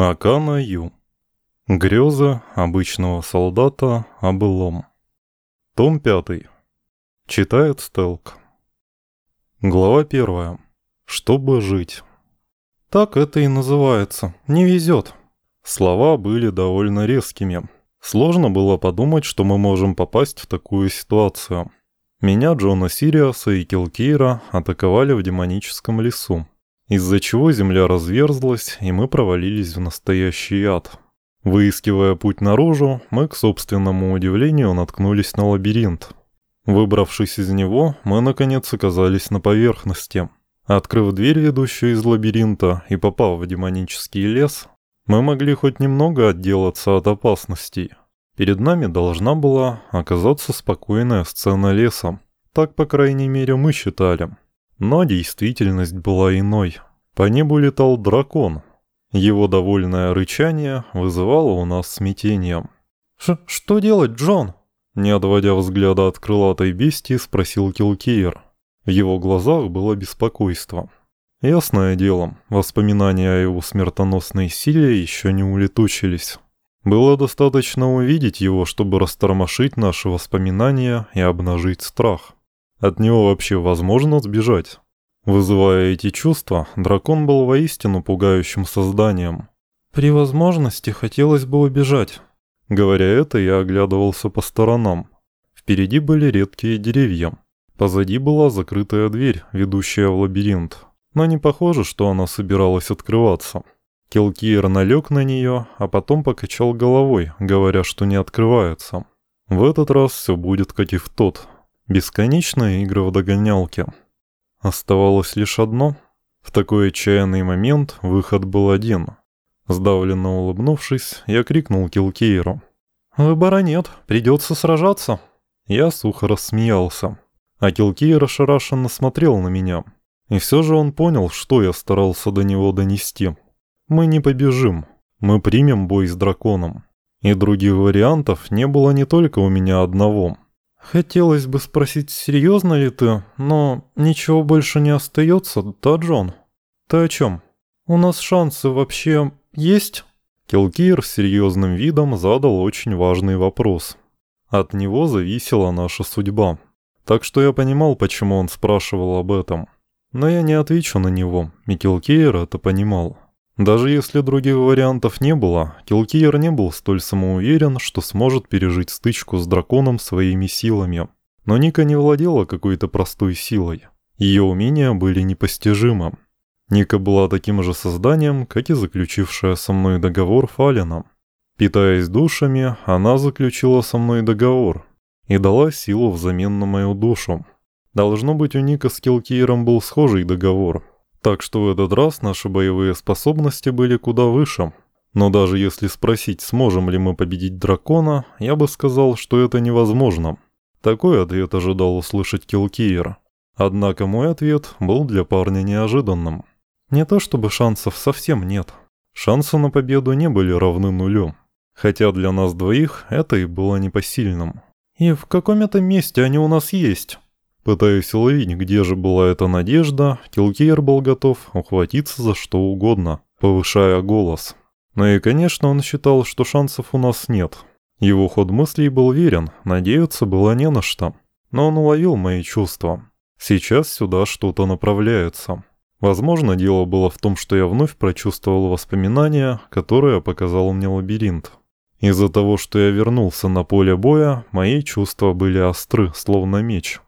Акана Ю. Грезы обычного солдата о былом. Том 5. Читает Стелк. Глава 1. Чтобы жить. Так это и называется. Не везет. Слова были довольно резкими. Сложно было подумать, что мы можем попасть в такую ситуацию. Меня, Джона Сириаса и Килкейра атаковали в демоническом лесу из-за чего земля разверзлась, и мы провалились в настоящий ад. Выискивая путь наружу, мы, к собственному удивлению, наткнулись на лабиринт. Выбравшись из него, мы, наконец, оказались на поверхности. Открыв дверь, ведущую из лабиринта, и попав в демонический лес, мы могли хоть немного отделаться от опасностей. Перед нами должна была оказаться спокойная сцена леса. Так, по крайней мере, мы считали. Но действительность была иной. По небу летал дракон. Его довольное рычание вызывало у нас смятение. Ш «Что делать, Джон?» Не отводя взгляда от крылатой бестии, спросил Килкейр. В его глазах было беспокойство. Ясное дело, воспоминания о его смертоносной силе еще не улетучились. Было достаточно увидеть его, чтобы растормошить наши воспоминания и обнажить страх. От него вообще возможно сбежать? Вызывая эти чувства, дракон был воистину пугающим созданием. «При возможности хотелось бы убежать». Говоря это, я оглядывался по сторонам. Впереди были редкие деревья. Позади была закрытая дверь, ведущая в лабиринт. Но не похоже, что она собиралась открываться. Келкиер налег на нее, а потом покачал головой, говоря, что не открывается. В этот раз все будет как и в тот. Бесконечная игра в догонялке. Оставалось лишь одно. В такой отчаянный момент выход был один. Сдавленно улыбнувшись, я крикнул Килкейру. «Выбора нет, придется сражаться». Я сухо рассмеялся. А Килкейр ошарашенно смотрел на меня. И все же он понял, что я старался до него донести. Мы не побежим. Мы примем бой с драконом. И других вариантов не было не только у меня одного. «Хотелось бы спросить, серьезно ли ты, но ничего больше не остается, да, Джон? Ты о чем? У нас шансы вообще есть?» Келкир серьезным видом задал очень важный вопрос. От него зависела наша судьба. Так что я понимал, почему он спрашивал об этом. Но я не отвечу на него, и Келкир это понимал. Даже если других вариантов не было, Килкиер не был столь самоуверен, что сможет пережить стычку с драконом своими силами. Но Ника не владела какой-то простой силой. Ее умения были непостижимы. Ника была таким же созданием, как и заключившая со мной договор Фалина. Питаясь душами, она заключила со мной договор и дала силу взамен на мою душу. Должно быть, у Ника с Килкиером был схожий договор – так что в этот раз наши боевые способности были куда выше. Но даже если спросить, сможем ли мы победить дракона, я бы сказал, что это невозможно. Такой ответ ожидал услышать Килкиер. Однако мой ответ был для парня неожиданным. Не то чтобы шансов совсем нет. Шансы на победу не были равны нулю. Хотя для нас двоих это и было непосильным. «И в каком это месте они у нас есть?» Пытаясь уловить, где же была эта надежда, Килкейр был готов ухватиться за что угодно, повышая голос. Но и, конечно, он считал, что шансов у нас нет. Его ход мыслей был верен, надеяться было не на что. Но он уловил мои чувства. Сейчас сюда что-то направляется. Возможно, дело было в том, что я вновь прочувствовал воспоминания, которые показал мне лабиринт. Из-за того, что я вернулся на поле боя, мои чувства были остры, словно меч.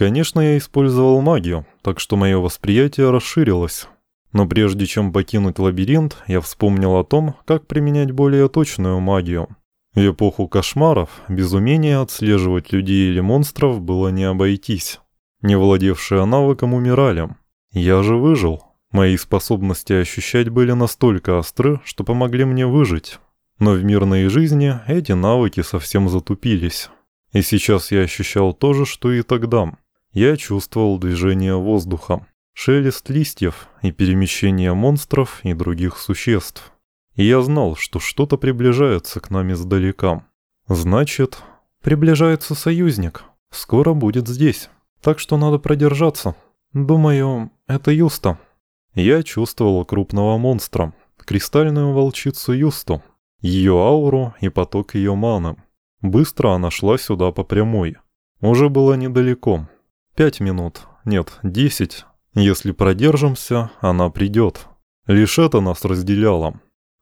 Конечно, я использовал магию, так что мое восприятие расширилось. Но прежде чем покинуть лабиринт, я вспомнил о том, как применять более точную магию. В эпоху кошмаров без умения отслеживать людей или монстров было не обойтись. Не владевшие навыком умирали. Я же выжил. Мои способности ощущать были настолько остры, что помогли мне выжить. Но в мирной жизни эти навыки совсем затупились. И сейчас я ощущал то же, что и тогда. Я чувствовал движение воздуха, шелест листьев и перемещение монстров и других существ. И я знал, что что-то приближается к нам издалека. Значит, приближается союзник. Скоро будет здесь. Так что надо продержаться. Думаю, это Юста. Я чувствовал крупного монстра. кристальную волчицу Юсту, ее ауру и поток ее маны. Быстро она шла сюда по прямой. Уже было недалеко. Пять минут, нет, десять. Если продержимся, она придет. Лишь это нас разделяло.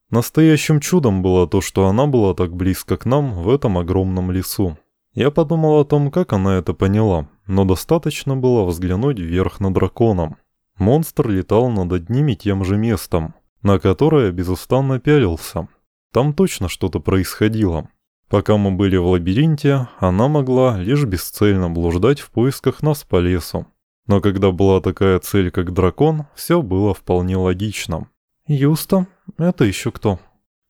Настоящим чудом было то, что она была так близко к нам в этом огромном лесу. Я подумал о том, как она это поняла, но достаточно было взглянуть вверх на драконом. Монстр летал над одним и тем же местом, на которое безустанно пялился. Там точно что-то происходило. Пока мы были в лабиринте, она могла лишь бесцельно блуждать в поисках нас по лесу. Но когда была такая цель, как дракон, все было вполне логично. «Юста? Это еще кто?»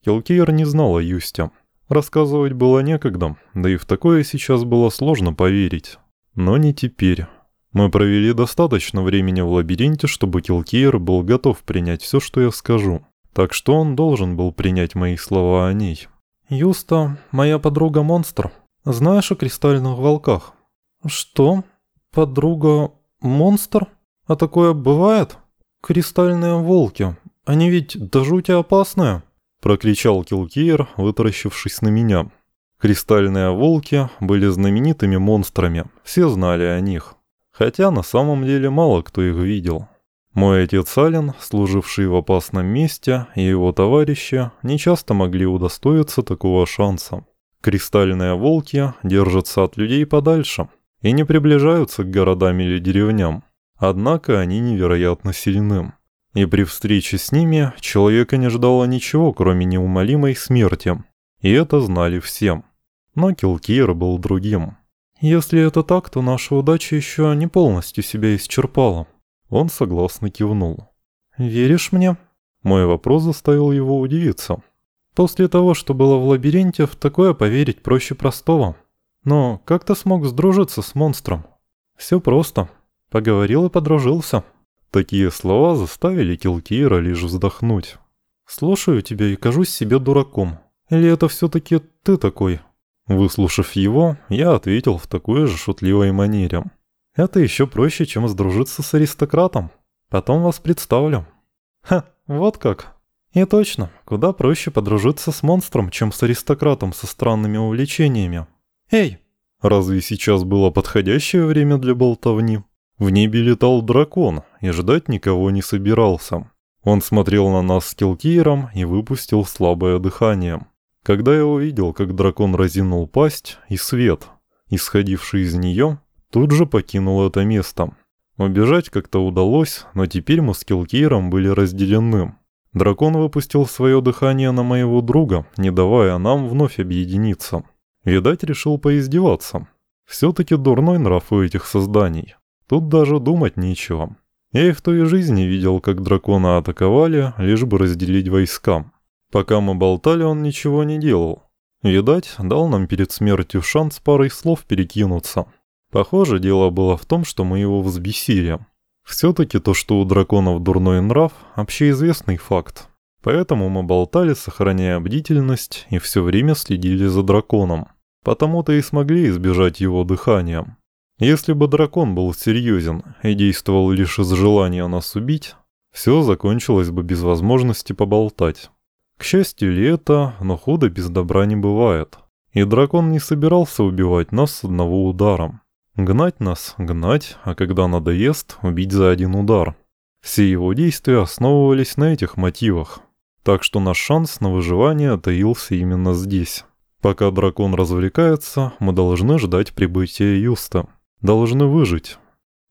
Келкейр не знала Юстя. Рассказывать было некогда, да и в такое сейчас было сложно поверить. Но не теперь. Мы провели достаточно времени в лабиринте, чтобы Килкейр был готов принять все, что я скажу. Так что он должен был принять мои слова о ней. «Юста, моя подруга-монстр. Знаешь о кристальных волках?» «Что? Подруга-монстр? А такое бывает?» «Кристальные волки. Они ведь до жути опасные». Прокричал Килкейр, вытаращившись на меня. Кристальные волки были знаменитыми монстрами, все знали о них. Хотя на самом деле мало кто их видел. Мой отец Ален, служивший в опасном месте, и его товарищи нечасто могли удостоиться такого шанса. Кристальные волки держатся от людей подальше и не приближаются к городам или деревням. Однако они невероятно сильны и при встрече с ними человека не ждало ничего, кроме неумолимой смерти. И это знали все. Но Килкир был другим. «Если это так, то наша удача еще не полностью себя исчерпала». Он согласно кивнул. «Веришь мне?» Мой вопрос заставил его удивиться. После того, что было в лабиринте, в такое поверить проще простого. Но как ты смог сдружиться с монстром? Все просто. Поговорил и подружился. Такие слова заставили Килтира лишь вздохнуть. «Слушаю тебя и кажусь себе дураком. Или это все-таки ты такой?» Выслушав его, я ответил в такой же шутливой манере. «Это еще проще, чем сдружиться с аристократом. Потом вас представлю». «Ха, вот как!» «И точно, куда проще подружиться с монстром, чем с аристократом со странными увлечениями». «Эй!» Разве сейчас было подходящее время для болтовни? В небе летал дракон и ждать никого не собирался. Он смотрел на нас с Килкейром и выпустил слабое дыхание. Когда я увидел, как дракон разинул пасть, и свет, исходивший из нее, тут же покинул это место. Убежать как-то удалось, но теперь мы с Килкейром были разделены. Дракон выпустил свое дыхание на моего друга, не давая нам вновь объединиться. Видать, решил поиздеваться. Все-таки дурной нрав у этих созданий. Тут даже думать нечего. Я и в той жизни видел, как дракона атаковали, лишь бы разделить войска. Пока мы болтали, он ничего не делал. Видать, дал нам перед смертью шанс парой слов перекинуться. Похоже, дело было в том, что мы его взбесили. Все-таки то, что у драконов дурной нрав, общеизвестный факт. Поэтому мы болтали, сохраняя бдительность, и все время следили за драконом. Потому-то и смогли избежать его дыхания. Если бы дракон был серьезен и действовал лишь из желания нас убить, все закончилось бы без возможности поболтать. К счастью ли это, но худо без добра не бывает. И дракон не собирался убивать нас с одного удара. Гнать нас, гнать, а когда надоест, убить за один удар. Все его действия основывались на этих мотивах. Так что наш шанс на выживание таился именно здесь. Пока дракон развлекается, мы должны ждать прибытия Юста должны выжить.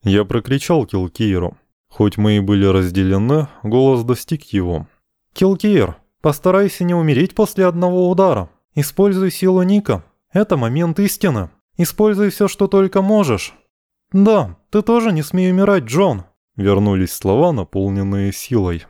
Я прокричал Килкейру. Хоть мы и были разделены, голос достиг его. «Килкейр, постарайся не умереть после одного удара. Используй силу Ника. Это момент истины. Используй все, что только можешь». «Да, ты тоже не смей умирать, Джон», — вернулись слова, наполненные силой.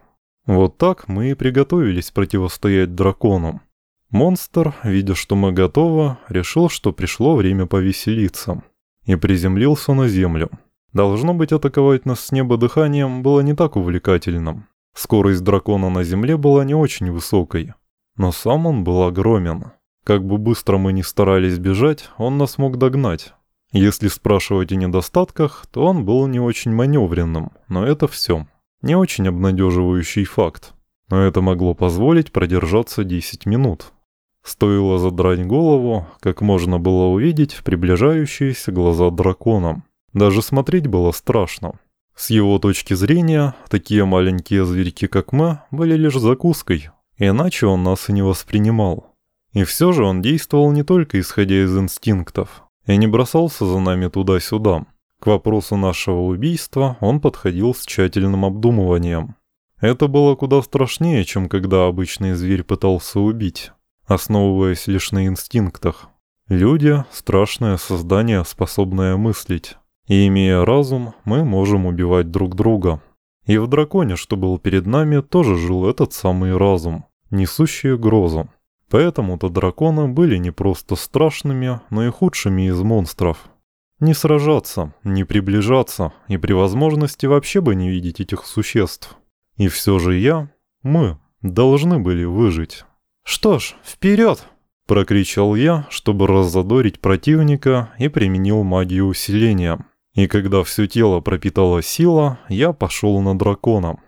Вот так мы и приготовились противостоять дракону. Монстр, видя, что мы готовы, решил, что пришло время повеселиться и приземлился на землю. Должно быть, атаковать нас с неба дыханием было не так увлекательным. Скорость дракона на земле была не очень высокой, но сам он был огромен. Как бы быстро мы ни старались бежать, он нас мог догнать. Если спрашивать о недостатках, то он был не очень маневренным, но это все. Не очень обнадеживающий факт. но это могло позволить продержаться 10 минут. Стоило задрать голову, как можно было увидеть приближающиеся глаза дракона. Даже смотреть было страшно. С его точки зрения, такие маленькие зверьки, как мы, были лишь закуской, иначе он нас и не воспринимал. И все же он действовал не только исходя из инстинктов, и не бросался за нами туда-сюда. К вопросу нашего убийства он подходил с тщательным обдумыванием. Это было куда страшнее, чем когда обычный зверь пытался убить, основываясь лишь на инстинктах. Люди – страшное создание, способное мыслить. И имея разум, мы можем убивать друг друга. И в драконе, что был перед нами, тоже жил этот самый разум, несущий угрозу. Поэтому-то драконы были не просто страшными, но и худшими из монстров. Не сражаться, не приближаться, и при возможности вообще бы не видеть этих существ. И все же я, мы, должны были выжить. «Что ж, вперед!» – прокричал я, чтобы раззадорить противника и применил магию усиления. И когда все тело пропитала сила, я пошел на дракона.